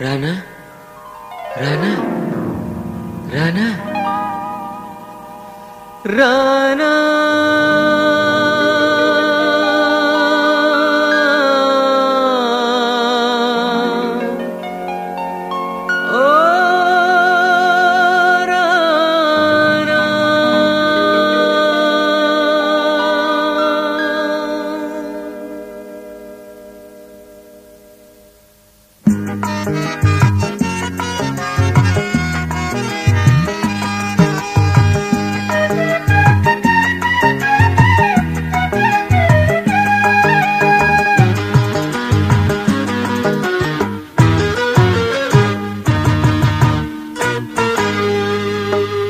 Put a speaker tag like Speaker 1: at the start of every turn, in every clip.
Speaker 1: Rana? Rana? Rana? Rana?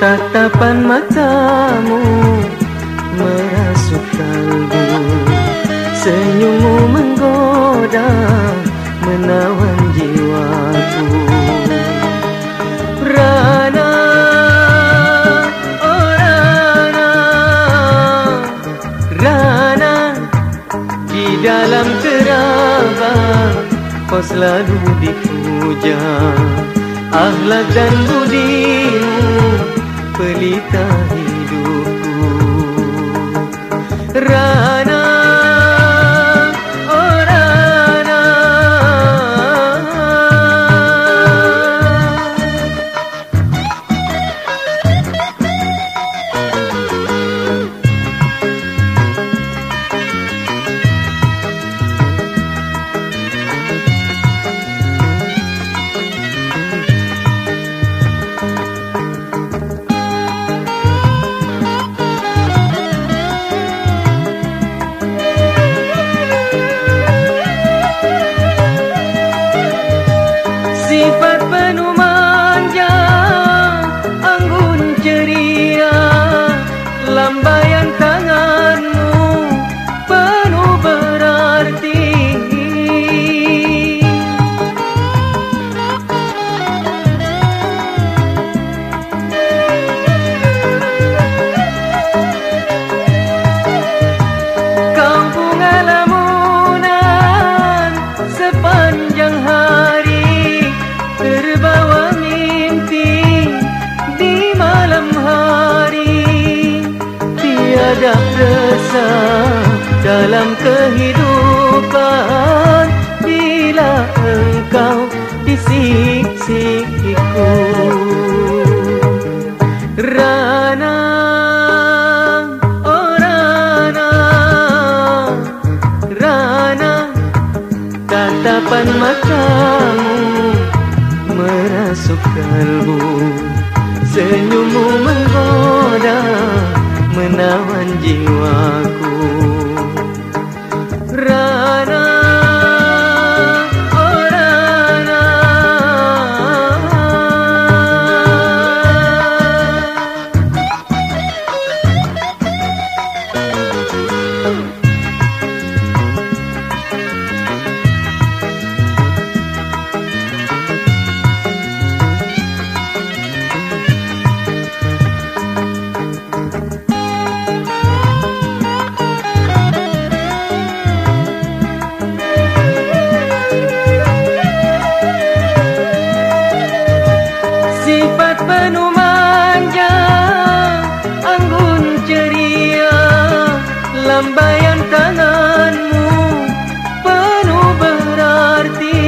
Speaker 1: Tatapan matamu merasuk kalbu Senyummu menggoda dalam terabang kau selalu dipuja. Akhlak dan budimu pelita ceria Lambaian Tiada resah Dalam kehidupan. Bila engkau di sisiku Rana Oh Rana Rana Tatapan matamu Merasuk kalbu Menawan jiwaku Lambaian tanganmu Penuh berarti.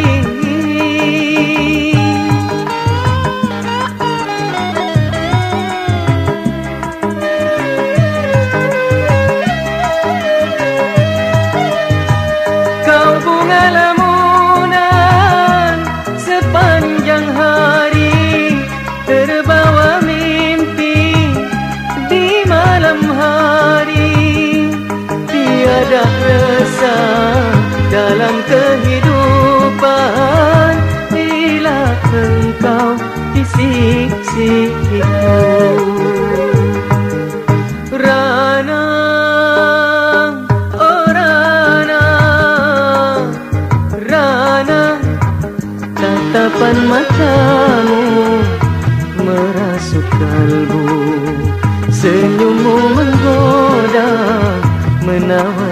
Speaker 1: Kau bunga lamunan Tiada resah Dalam kehidupan. Bila engkau di sisiku Rana Oh Rana. Rana Tatapan matamu Merasuk kalbu Senyummu menggoda Menawan